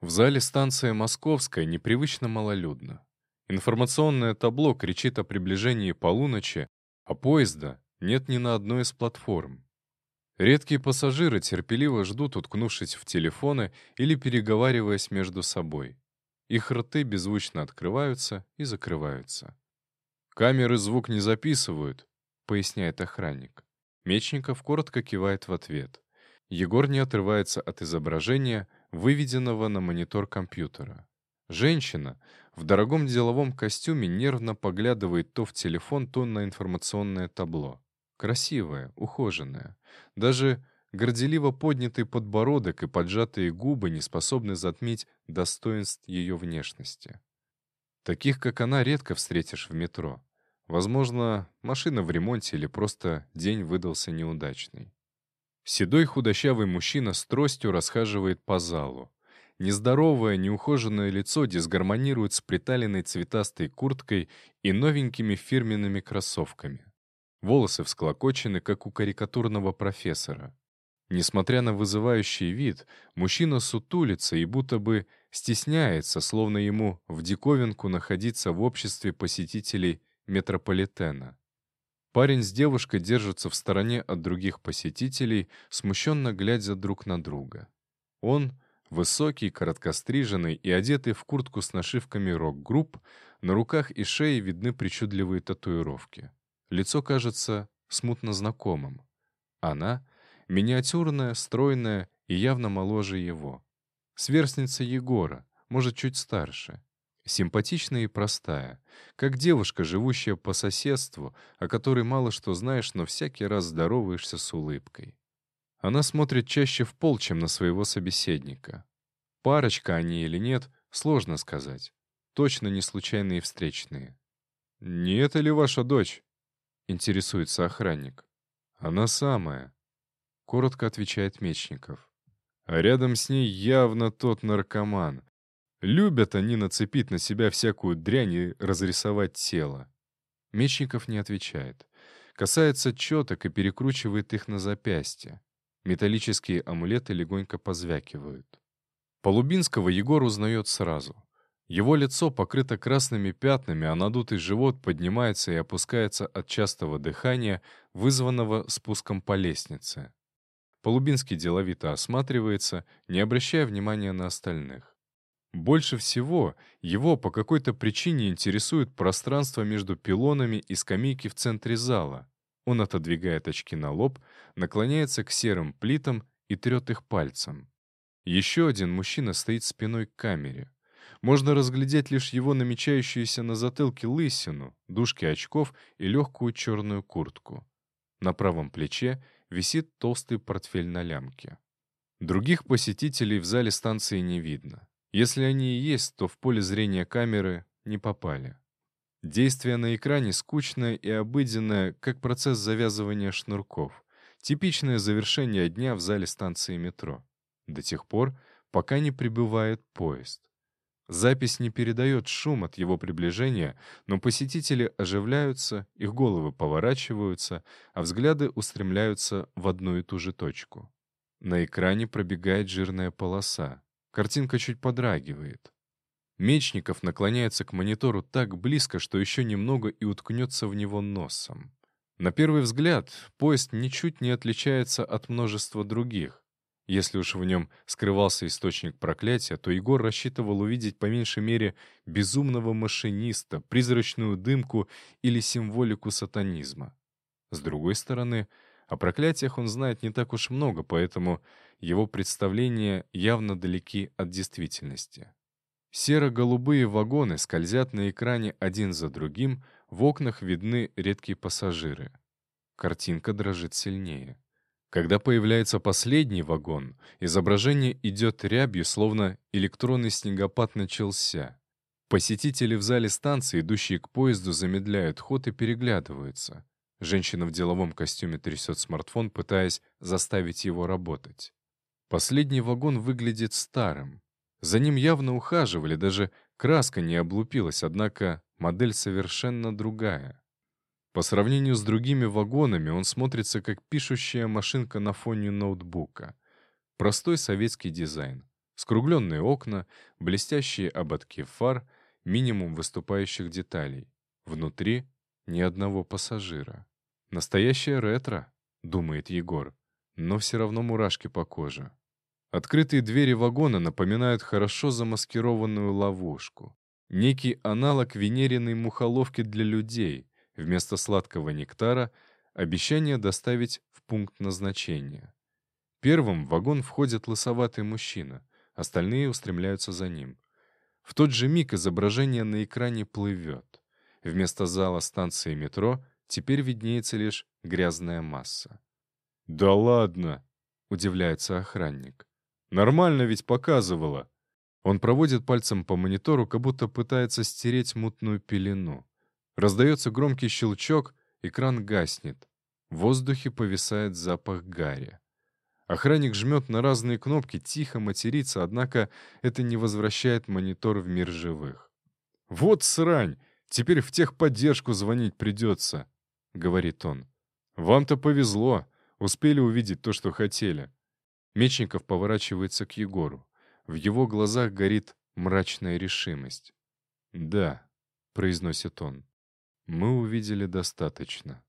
В зале станция Московская непривычно малолюдно. Информационное табло кричит о приближении полуночи, а поезда нет ни на одной из платформ. Редкие пассажиры терпеливо ждут, уткнувшись в телефоны или переговариваясь между собой. Их рты беззвучно открываются и закрываются. «Камеры звук не записывают», — поясняет охранник. Мечников коротко кивает в ответ. Егор не отрывается от изображения, выведенного на монитор компьютера. Женщина в дорогом деловом костюме нервно поглядывает то в телефон, то на информационное табло. Красивая, ухоженная. Даже горделиво поднятый подбородок и поджатые губы не способны затмить достоинств ее внешности. Таких, как она, редко встретишь в метро. Возможно, машина в ремонте или просто день выдался неудачный. Седой худощавый мужчина с тростью расхаживает по залу. Нездоровое, неухоженное лицо дисгармонирует с приталенной цветастой курткой и новенькими фирменными кроссовками. Волосы всклокочены, как у карикатурного профессора. Несмотря на вызывающий вид, мужчина сутулится и будто бы стесняется, словно ему в диковинку находиться в обществе посетителей метрополитена. Парень с девушкой держатся в стороне от других посетителей, смущенно глядя друг на друга. Он, высокий, короткостриженный и одетый в куртку с нашивками рок-групп, на руках и шее видны причудливые татуировки. Лицо кажется смутно знакомым. Она — миниатюрная, стройная и явно моложе его. Сверстница Егора, может, чуть старше. Симпатичная и простая, как девушка, живущая по соседству, о которой мало что знаешь, но всякий раз здороваешься с улыбкой. Она смотрит чаще в пол, чем на своего собеседника. Парочка они или нет, сложно сказать. Точно не случайные встречные. «Не это ли ваша дочь?» — интересуется охранник. «Она самая», — коротко отвечает Мечников. А рядом с ней явно тот наркоман, Любят они нацепить на себя всякую дрянь и разрисовать тело. Мечников не отвечает. Касается четок и перекручивает их на запястье. Металлические амулеты легонько позвякивают. Полубинского Егор узнает сразу. Его лицо покрыто красными пятнами, а надутый живот поднимается и опускается от частого дыхания, вызванного спуском по лестнице. Полубинский деловито осматривается, не обращая внимания на остальных. Больше всего его по какой-то причине интересует пространство между пилонами и скамейки в центре зала. Он отодвигает очки на лоб, наклоняется к серым плитам и трет их пальцем. Еще один мужчина стоит спиной к камере. Можно разглядеть лишь его намечающуюся на затылке лысину, дужки очков и легкую черную куртку. На правом плече висит толстый портфель на лямке. Других посетителей в зале станции не видно. Если они и есть, то в поле зрения камеры не попали. Действие на экране скучное и обыденное, как процесс завязывания шнурков. Типичное завершение дня в зале станции метро. До тех пор, пока не прибывает поезд. Запись не передает шум от его приближения, но посетители оживляются, их головы поворачиваются, а взгляды устремляются в одну и ту же точку. На экране пробегает жирная полоса. Картинка чуть подрагивает. Мечников наклоняется к монитору так близко, что еще немного и уткнется в него носом. На первый взгляд, поезд ничуть не отличается от множества других. Если уж в нем скрывался источник проклятия, то Егор рассчитывал увидеть по меньшей мере безумного машиниста, призрачную дымку или символику сатанизма. С другой стороны, о проклятиях он знает не так уж много, поэтому его представления явно далеки от действительности. Серо-голубые вагоны скользят на экране один за другим, в окнах видны редкие пассажиры. Картинка дрожит сильнее. Когда появляется последний вагон, изображение идет рябью, словно электронный снегопад начался. Посетители в зале станции, идущие к поезду, замедляют ход и переглядываются. Женщина в деловом костюме трясет смартфон, пытаясь заставить его работать. Последний вагон выглядит старым. За ним явно ухаживали, даже краска не облупилась, однако модель совершенно другая. По сравнению с другими вагонами он смотрится как пишущая машинка на фоне ноутбука. Простой советский дизайн. Скругленные окна, блестящие ободки фар, минимум выступающих деталей. Внутри ни одного пассажира. Настоящее ретро, думает Егор, но все равно мурашки по коже. Открытые двери вагона напоминают хорошо замаскированную ловушку. Некий аналог венериной мухоловки для людей. Вместо сладкого нектара — обещание доставить в пункт назначения. Первым в вагон входит лысоватый мужчина. Остальные устремляются за ним. В тот же миг изображение на экране плывет. Вместо зала станции метро теперь виднеется лишь грязная масса. «Да ладно!» — удивляется охранник. «Нормально ведь показывало!» Он проводит пальцем по монитору, как будто пытается стереть мутную пелену. Раздается громкий щелчок, экран гаснет. В воздухе повисает запах гари. Охранник жмет на разные кнопки, тихо матерится, однако это не возвращает монитор в мир живых. «Вот срань! Теперь в техподдержку звонить придется», — говорит он. «Вам-то повезло. Успели увидеть то, что хотели». Мечников поворачивается к Егору. В его глазах горит мрачная решимость. «Да», — произносит он, — «мы увидели достаточно».